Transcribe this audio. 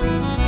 Música